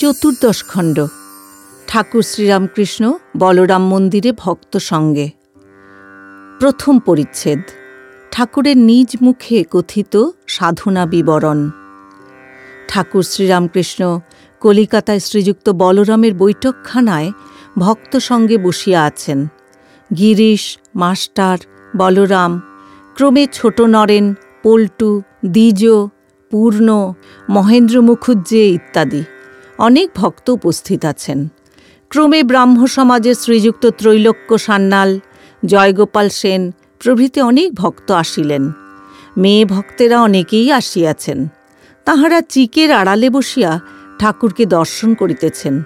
চতুর্দশ খণ্ড। ঠাকুর শ্রীরামকৃষ্ণ বলরাম মন্দিরে ভক্ত সঙ্গে। প্রথম পরিচ্ছেদ। ঠাকুরের নিজ মুখে কথিত সাধনা বিবরণ। ঠাকুর শ্রীরামকৃষ্ণ কলিকাতায় শ্রীযুক্ত বলরামের বৈঠকখানায় ভক্ত সঙ্গে বসিয়া আছেন। গিরিশ, মাস্টার, বলরাম, ক্রমে ছোট নরেন, পল্টু, দ্বিজ, পূর্ণ, মহেন্দ্র মুখুজ্জে ইত্যাদি। অনেক ভক্ত উপস্থিত আছেন। ক্রমে ব্রাহ্ম সমাজের শ্রীযুক্ত ত্রৈলোক্য সান্যাল, জয়গোপাল সেন প্রভৃতি অনেক ভক্ত আসিলেন। মেয়ে ভক্তেরা অনেকেই আসিয়াছেন। তাহারা চিকের আড়ালে বসিয়া ঠাকুরকে দর্শন করিতেছেন।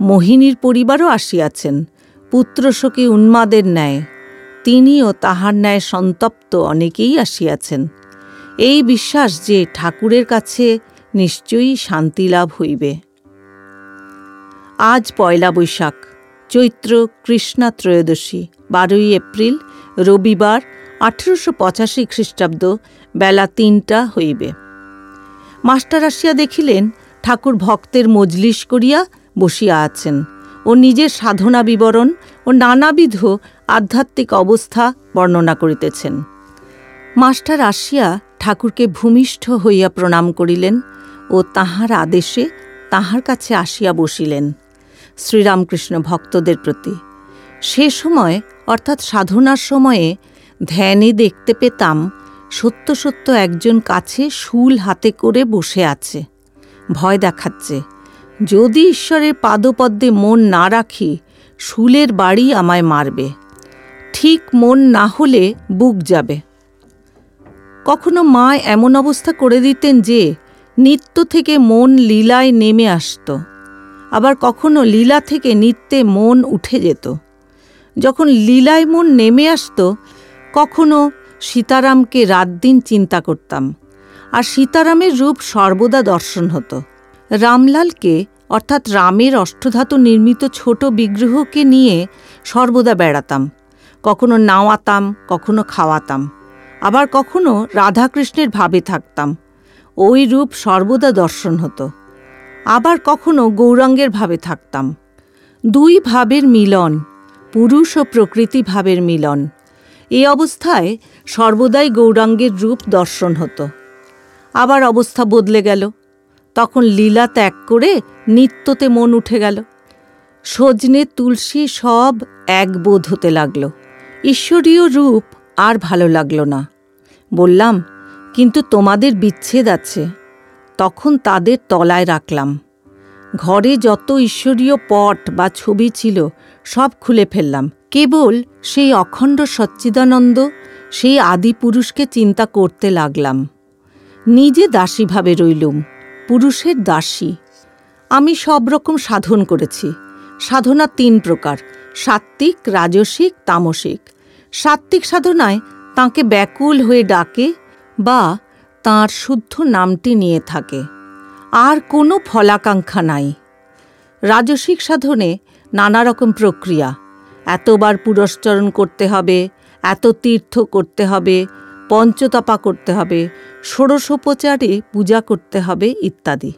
মোহিনীর পরিবারও আসিয়াছেন পুত্রশোকে উন্মাদের ন্যায়। তিনিও তাহার ন্যায় সন্তপ্ত অনেকেই আসিয়াছেন। এই বিশ্বাস যে ঠাকুরের কাছে নিশ্চয়ই শান্তি লাভ হইবে। আজ পয়লা বৈশাখ, চৈত্র কৃষ্ণা ত্রয়োদশী, বারোই এপ্রিল, রবিবার, আঠেরোশো পঁচাশি খ্রিস্টাব্দ, বেলা তিনটা হইবে। মাস্টার আসিয়া দেখিলেন, ঠাকুর ভক্তের মজলিস করিয়া বসিয়া আছেন ও নিজের সাধনা বিবরণ ও নানাবিধ আধ্যাত্মিক অবস্থা বর্ণনা করিতেছেন। মাস্টার আসিয়া ঠাকুরকে ভূমিষ্ঠ হইয়া প্রণাম করিলেন ও তাহার আদেশে তাহার কাছে আসিয়া বসিলেন। শ্রীরামকৃষ্ণ ভক্তদের প্রতি। সে সময়, অর্থাৎ সাধনার সময়ে, ধ্যানে দেখতে পেতাম সত্য সত্য একজন কাছে শুল হাতে করে বসে আছে। ভয় দেখাচ্ছে, যদি ঈশ্বরের পাদপদ্মে মন না রাখি, শুলের বাড়ি আমায় মারবে। ঠিক মন না হলে বুক যাবে। কখনো মা এমন অবস্থা করে দিতেন যে, নিত্য থেকে মন লীলায় নেমে আসত। আবার কখনো লীলা থেকে নিত্যে মন উঠে যেত। যখন লীলায় মন নেমে আসত, কখনো সীতারামকে রাত দিন চিন্তা করতাম। আর সীতারামের রূপ সর্বদা দর্শন হতো। রামলালকে, অর্থাৎ রামের অষ্টধাতু নির্মিত ছোট বিগ্রহকে নিয়ে সর্বদা বেড়াতাম। কখনো নাওয়াতাম, কখনো খাওয়াতাম। আবার কখনো রাধাকৃষ্ণের ভাবে থাকতাম। ওই রূপ সর্বদা দর্শন হতো। আবার কখনো গৌরাঙ্গের ভাবে থাকতাম। দুই ভাবের মিলন, পুরুষ ও প্রকৃতি ভাবের মিলন। এই অবস্থায় সর্বদাই গৌরাঙ্গের রূপ দর্শন হতো। আবার অবস্থা বদলে গেল। তখন লীলা ত্যাগ করে নিত্যতে মন উঠে গেল। সজনে তুলসী সব এক বোধ হতে লাগল। ঈশ্বরীয় রূপ আর ভালো লাগল না। বললাম, কিন্তু তোমাদের বিচ্ছেদ আছে। তখন তাদের তলায় রাখলাম। ঘরে যত ঈশ্বরীয় পট বা ছবি ছিল, সব খুলে ফেললাম। কেবল সেই অখণ্ড সচ্চিদানন্দ, সেই আদি পুরুষকে চিন্তা করতে লাগলাম। নিজে দাসীভাবে রইলুম, পুরুষের দাসী। আমি সব রকম সাধন করেছি। সাধনা তিন প্রকার, সাত্ত্বিক, রাজসিক, তামসিক। সাত্ত্বিক সাধনায় তাকে ব্যাকুল হয়ে ডাকে বা তাঁর শুদ্ধ নামটি নিয়ে থাকে। আর কোনো ফলাকাঙ্ক্ষা নাই। রাজসিক সাধনে নানা রকম প্রক্রিয়া। এতবার পুরস্চরণ করতে হবে, এত তীর্থ করতে হবে, পঞ্চতপা করতে হবে, ষোড়শোপচারে পূজা করতে হবে ইত্যাদি।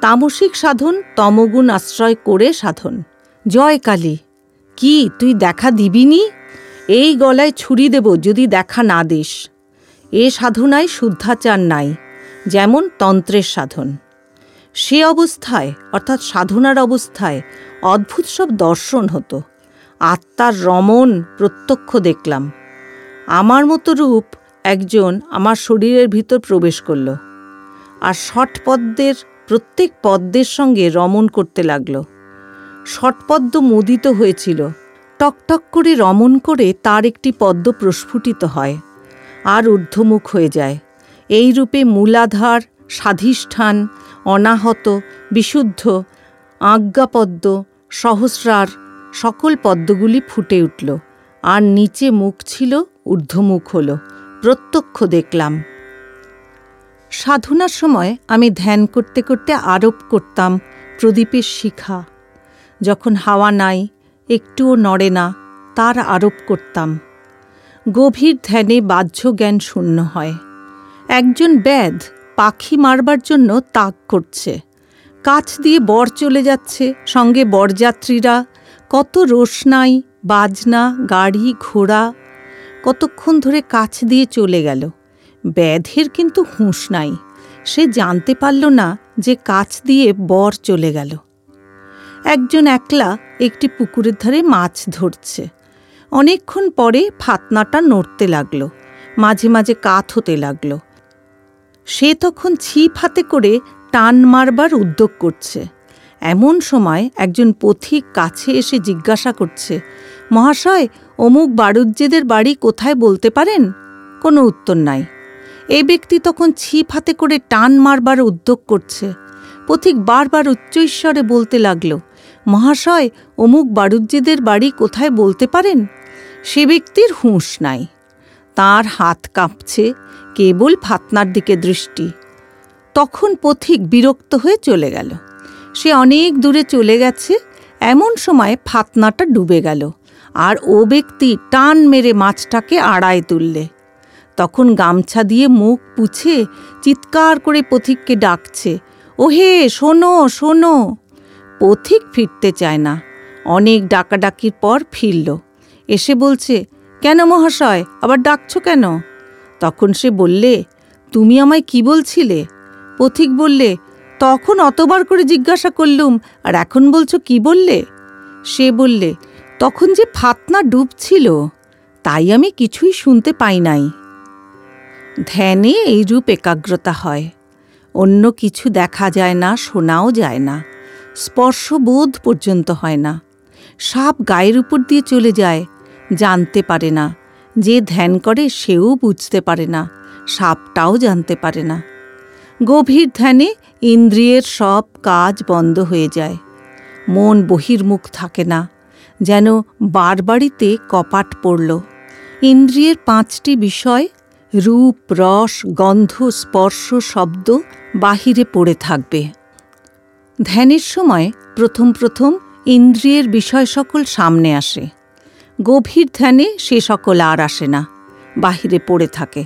তামসিক সাধন তমগুণ আশ্রয় করে সাধন। জয় কালী, কি তুই দেখা দিবিনি? এই গলায় ছুরি দেব যদি দেখা না দিস। এ সাধনায় শুদ্ধাচার নাই, যেমন তন্ত্রের সাধন। সে অবস্থায়, অর্থাৎ সাধনার অবস্থায়, অদ্ভুত সব দর্শন হতো। আত্মার রমণ প্রত্যক্ষ দেখলাম। আমার মতো রূপ একজন আমার শরীরের ভিতর প্রবেশ করল আর ষটপদ্মের প্রত্যেক পদ্মের সঙ্গে রমণ করতে লাগল। ষটপদ্ম মুদিত হয়েছিল। টকটক করে রমণ করে তার একটি পদ্ম প্রস্ফুটিত হয়। আর ঊর্ধ্বমুখ হয়ে যায়। এই রূপে মূলাধার, স্বাধিষ্ঠান, অনাহত, বিশুদ্ধ আজ্ঞাপদ্ম সহস্রার সকল পদ্মগুলি ফুটে উঠল। আর নিচে মুখ ছিল, ঊর্ধ্বমুখ হল। প্রত্যক্ষ দেখলাম। সাধনার সময় আমি ধ্যান করতে করতে আরোপ করতাম প্রদীপের শিখা। যখন হাওয়া নাই, একটুও নড়ে না, তার আরোপ করতাম। গভীর ধ্যানে বাহ্য জ্ঞান শূন্য হয়। একজন ব্যাধ পাখি মারবার জন্য তাক করছে। কাছ দিয়ে বর চলে যাচ্ছে, সঙ্গে বরযাত্রীরা। কত রোশনাই, বাজনা, গাড়ি, ঘোড়া। কতক্ষণ ধরে কাছ দিয়ে চলে গেল। ব্যাধের কিন্তু হুঁশ নাই। সে জানতে পারল না যে কাছ দিয়ে বর চলে গেল। একজন একলা একটি পুকুরের ধারে মাছ ধরছে। অনেকক্ষণ পরে ফাতনাটা নড়তে লাগল, মাঝে মাঝে কাত হতে লাগল। সে তখন ছিপ হাতে করে টান মারবার উদ্যোগ করছে। এমন সময় একজন পথিক কাছে এসে জিজ্ঞাসা করছে, মহাশয়, অমুক বারুজ্জেদের বাড়ি কোথায় বলতে পারেন? কোনো উত্তর নাই। এই ব্যক্তি তখন ছিপ হাতে করে টান মারবার উদ্যোগ করছে। পথিক বারবার উচ্চৈশ্বরে বলতে লাগল মহাশয়, অমুক বারুজ্জেদের বাড়ি কোথায় বলতে পারেন? সে ব্যক্তির হুঁশ নাই। তার হাত কাঁপছে, কেবল ফাতনার দিকে দৃষ্টি। তখন পথিক বিরক্ত হয়ে চলে গেল। সে অনেক দূরে চলে গেছে, এমন সময় ফাতনাটা ডুবে গেল আর ও ব্যক্তি টান মেরে মাছটাকে আড়ায় তুললে। তখন গামছা দিয়ে মুখ পুছে চিৎকার করে পথিককে ডাকছে, ওহে, শোনো শোনো! পথিক ফিরতে চায় না। অনেক ডাকাডাকির পর ফিরল। এসে বলছে, কেন মহাশয়, আবার ডাকছো কেন? তখন সে বললে, তুমি আমায় কি বলছিলে? পথিক বললে, তখন অতবার করে জিজ্ঞাসা করলুম, আর এখন বলছো কি বললে? সে বললে, তখন যে ফাতনা ডুবছিল, তাই আমি কিছুই শুনতে পাই নাই। ধ্যানে এইরূপ একাগ্রতা হয়। অন্য কিছু দেখা যায় না, শোনাও যায় না। স্পর্শবোধ পর্যন্ত হয় না। সাপ গায়ের উপর দিয়ে চলে যায়, জানতে পারে না। যে ধ্যান করে সেও বুঝতে পারে না, সাপটাও জানতে পারে না। গভীর ধ্যানে ইন্দ্রিয়ের সব কাজ বন্ধ হয়ে যায়। মন বহির্মুখ থাকে না, যেন বারবাড়িতে কপাট পড়ল। ইন্দ্রিয়ের পাঁচটি বিষয়, রূপ, রস, গন্ধ, স্পর্শ, শব্দ বাহিরে পড়ে থাকবে। ধ্যানের সময় প্রথম প্রথম ইন্দ্রিয়ের বিষয় সকল সামনে আসে। গভীর ধ্যানে সে সকল আর আসে না, বাহিরে পড়ে থাকে।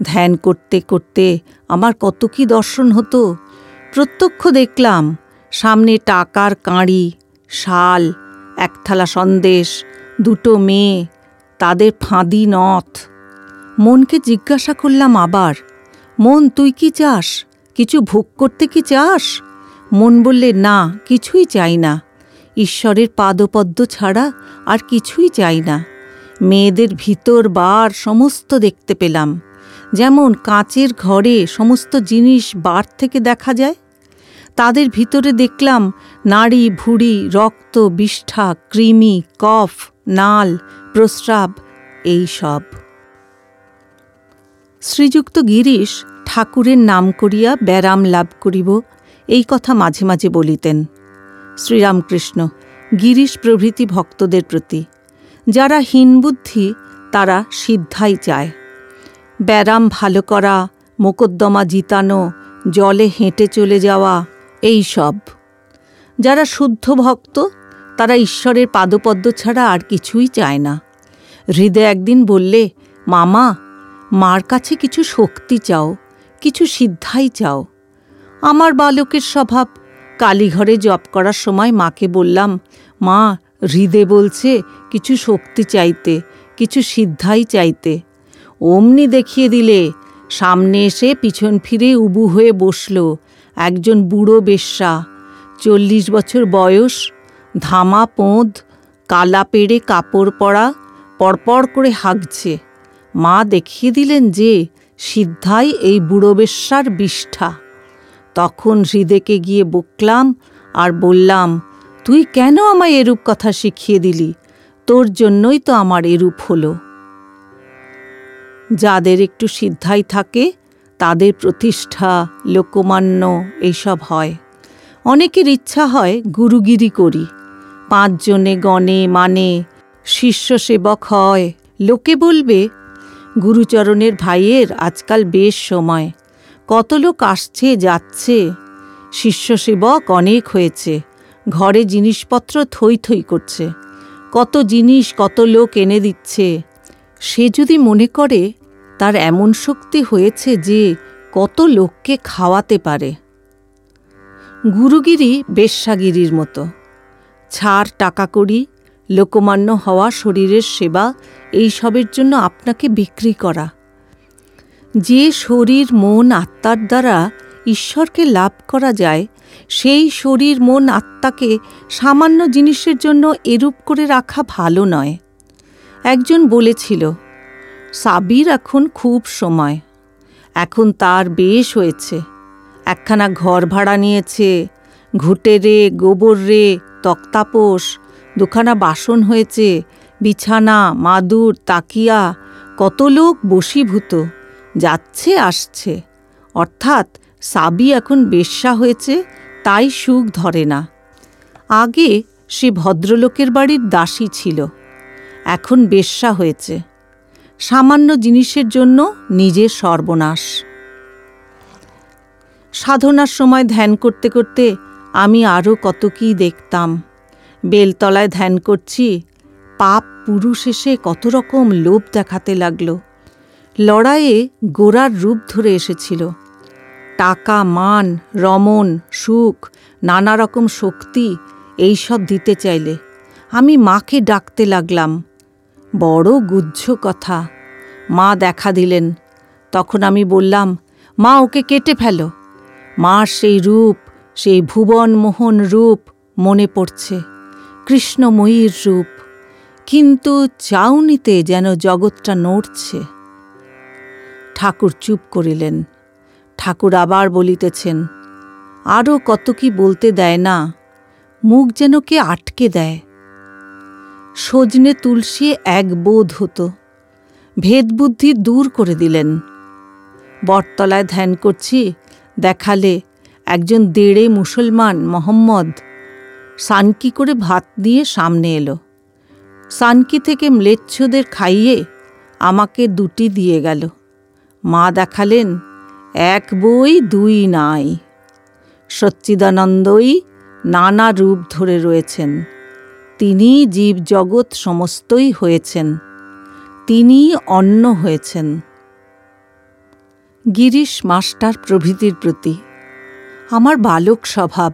ধ্যান করতে করতে আমার কত কি দর্শন হতো। প্রত্যক্ষ দেখলাম, সামনে টাকার কাঁড়ি, শাল, একথালা সন্দেশ, দুটো মেয়ে, তাদের ফাঁদি নথ। মনকে জিজ্ঞাসা করলাম আবার, মন তুই কি চাস? কিছু ভোগ করতে কি চাস? মন বললে, না, কিছুই চাই না। ঈশ্বরের পাদপদ্ম ছাড়া আর কিছুই চাই না। মেয়েদের ভিতর বার সমস্ত দেখতে পেলাম। যেমন কাঁচের ঘরে সমস্ত জিনিস বার থেকে দেখা যায়। তাদের ভিতরে দেখলাম নাড়ি, ভুড়ি, রক্ত, বিষ্ঠা, কৃমি, কফ, নাল, প্রস্রাব, এই সব। শ্রীযুক্ত গিরিশ ঠাকুরের নাম করিয়া ব্যারাম লাভ করিব। এই কথা মাঝে মাঝে বলিতেন। শ্রীরামকৃষ্ণ, গিরিশ প্রভৃতি ভক্তদের প্রতি, যারা হীনবুদ্ধি তারা সিদ্ধাই চায়। ব্যারাম ভালো করা, মোকদ্দমা জিতানো, জলে হেঁটে চলে যাওয়া, এই সব। যারা শুদ্ধ ভক্ত, তারা ঈশ্বরের পাদপদ্ম ছাড়া আর কিছুই চায় না। হৃদয় একদিন বললে, মামা, মার কাছে কিছু শক্তি চাও, কিছু সিদ্ধাই চাও। আমার বালকের স্বভাব। কালীঘরে জপ করার সময় মাকে বললাম, মা, হৃদে বলছে কিছু শক্তি চাইতে, কিছু সিদ্ধাই চাইতে। অমনি দেখিয়ে দিলে, সামনে এসে পিছন ফিরে উবু হয়ে বসল একজন বুড়ো বেশ্যা। চল্লিশ বছর বয়স, ধামা পোঁদ, কালা পেড়ে কাপড় পরা, পরপর করে হাগছে মা দেখিয়ে দিলেন যে, সিদ্ধাই এই বুড়ো বেশ্যার বিষ্ঠা। তখন হৃদেকে গিয়ে বকলাম আর বললাম, তুই কেন আমায় এরূপ কথা শিখিয়ে দিলি? তোর জন্যই তো আমার এরূপ হলো। যাদের একটু সিদ্ধাই থাকে, তাদের প্রতিষ্ঠা লোকমান্য এইসব হয়। অনেকের ইচ্ছা হয় গুরুগিরি করি। পাঁচজনে গণে মানে শিষ্য সেবক হয়। লোকে বলবে, গুরুচরণের ভাইয়ের আজকাল বেশ সময়। কত লোক আসছে, যাচ্ছে। শিষ্য সেবক অনেক হয়েছে। ঘরে জিনিসপত্র থই থই করছে। কত জিনিস, কত লোক এনে দিচ্ছে। সে যদি মনে করে, তার এমন শক্তি হয়েছে যে কত লোককে খাওয়াতে পারে। গুরুগিরি বেশ্যাগিরির মতো। ছাড়, টাকা করি লোকমান্য হওয়া শরীরের সেবা এই সবের জন্য আপনাকে বিক্রি করা। যে শরীর মন আত্মার দ্বারা ঈশ্বরকে লাভ করা যায়, সেই শরীর মন আত্মাকে সামান্য জিনিসের জন্য এরূপ করে রাখা ভালো নয়। একজন বলেছিল, সাবির এখন খুব সময়। এখন তার বেশ হয়েছে। একখানা ঘর ভাড়া নিয়েছে, ঘুটে রে, গোবর রে, তক্তাপোষ, দুখানা বাসন হয়েছে, বিছানা, মাদুর, তাকিয়া, কত লোক বশীভূত। যাচ্ছে, আসছে। অর্থাৎ সাবি এখন বেশ্যা হয়েছে, তাই সুখ ধরে না। আগে সে ভদ্রলোকের বাড়ির দাসী ছিল, এখন বেশ্যা হয়েছে। সামান্য জিনিসের জন্য নিজের সর্বনাশ। সাধনার সময় ধ্যান করতে করতে আমি আরও কত কী দেখতাম। বেলতলায় ধ্যান করছি, পাপ পুরুষ এসে কত রকম লোভ দেখাতে লাগল। লড়াইয়ে গোড়ার রূপ ধরে এসেছিল। টাকা, মান রমন সুখ, নানা রকম শক্তি, এইসব দিতে চাইলে। আমি মাকে ডাকতে লাগলাম। বড় গুজ্জ কথা। মা দেখা দিলেন। তখন আমি বললাম, মা, ওকে কেটে ফেলো। মার সেই রূপ, সেই ভুবন মোহন রূপ মনে পড়ছে। কৃষ্ণময়ীর রূপ। কিন্তু চাউনিতে যেন জগৎটা নড়ছে। ঠাকুর চুপ করিলেন। ঠাকুর আবার বলিতেছেন আরও কত কি বলতে দেয় না, মুখ যেন কে আটকে দেয়? সজনে তুলসী এক বোধ হতো, ভেদবুদ্ধি দূর করে দিলেন। বটতলায় ধ্যান করছি, দেখালে একজন দেড়ে মুসলমান মোহাম্মদ সানকি করে ভাত দিয়ে সামনে এলো। সানকি থেকে ম্লেচ্ছদের খাইয়ে আমাকে দুটি দিয়ে গেল। মা দেখালেন, এক বই দুই নাই। সচ্চিদানন্দই নানা রূপ ধরে রয়েছেন। তিনি জীব জগৎ সমস্তই হয়েছেন। তিনি অন্ন হয়েছেন। গিরিশ মাস্টার প্রভৃতির প্রতি আমার বালক স্বভাব।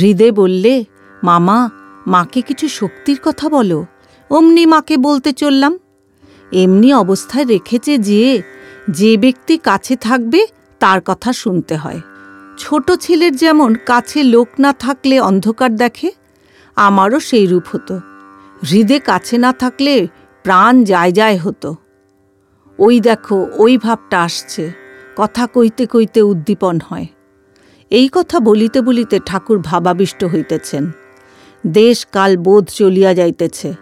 হৃদে বললে, মামা, মাকে কিছু শক্তির কথা বলো। অমনি মাকে বলতে চললাম। এমনি অবস্থায় রেখেছে যে যে ব্যক্তি কাছে থাকবে, তার কথা শুনতে হয়। ছোট ছেলের যেমন কাছে লোক না থাকলে অন্ধকার দেখে, আমারও সেই রূপ হতো। হৃদে কাছে না থাকলে প্রাণ যায় যায় হতো। ওই দেখো, ওই ভাবটা আসছে, কথা কইতে কইতে উদ্দীপন হয়। এই কথা বলিতে বলিতে ঠাকুর ভাবাবিষ্ট হইতেছেন। দেশ কাল বোধ চলিয়া যাইতেছে।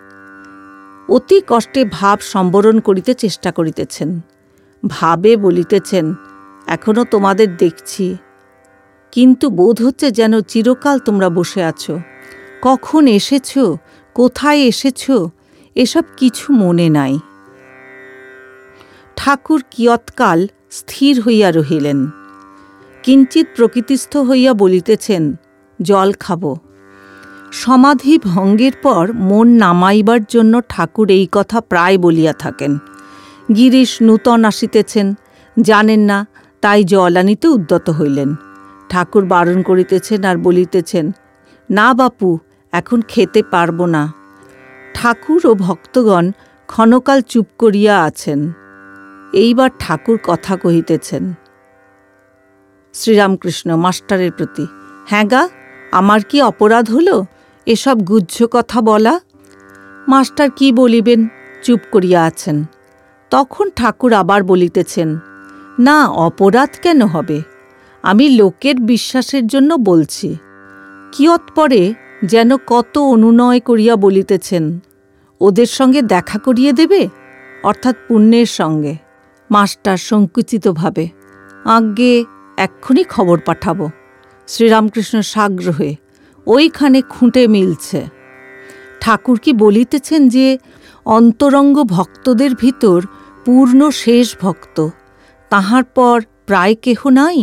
অতি কষ্টে ভাব সম্বরণ করিতে চেষ্টা করিতেছেন। ভাবে বলিতেছেন এখনও তোমাদের দেখছি। কিন্তু বোধ হচ্ছে যেন চিরকাল তোমরা বসে আছো। কখন এসেছ? কোথায় এসেছ? এসব কিছু মনে নাই। ঠাকুর কিয়ৎকাল স্থির হইয়া রহিলেন। কিঞ্চিত প্রকৃতিস্থ হইয়া বলিতেছেন, জল খাব। সমাধি ভঙ্গের পর মন নামাইবার জন্য ঠাকুর এই কথা প্রায় বলিয়া থাকেন। গিরিশ নূতন আসিতেছেন। জানেন না, তাই জল আনিতে উদ্যত হইলেন। ঠাকুর বারণ করিতেছেন আর বলিতেছেন, না বাপু, এখন খেতে পারব না। ঠাকুর ও ভক্তগণ ক্ষণকাল চুপ করিয়া আছেন। এইবার ঠাকুর কথা কহিতেছেন, শ্রীরামকৃষ্ণ, মাস্টারের প্রতি হ্যাঁ গা, আমার কি অপরাধ হলো? এসব গুজ্জ কথা বলা? মাস্টার কি বলিবেন? চুপ করিয়া আছেন। তখন ঠাকুর আবার বলিতেছেন, না, অপরাধ কেন হবে? আমি লোকের বিশ্বাসের জন্য বলছি। কিয়ৎপরে যেন কত অনুনয় করিয়া বলিতেছেন, ওদের সঙ্গে দেখা করিয়ে দেবে? অর্থাৎ পুণ্যের সঙ্গে। মাস্টার সংকুচিতভাবে আজ্ঞে, এক্ষুনি খবর পাঠাবো। শ্রীরামকৃষ্ণ সাগ্রহে, ওইখানে খুঁটে মিলছে। ঠাকুর কি বলিতেছেন যে, অন্তরঙ্গ ভক্তদের ভিতর পূর্ণ শেষ ভক্ত তাহার পর প্রায় কেহ নাই?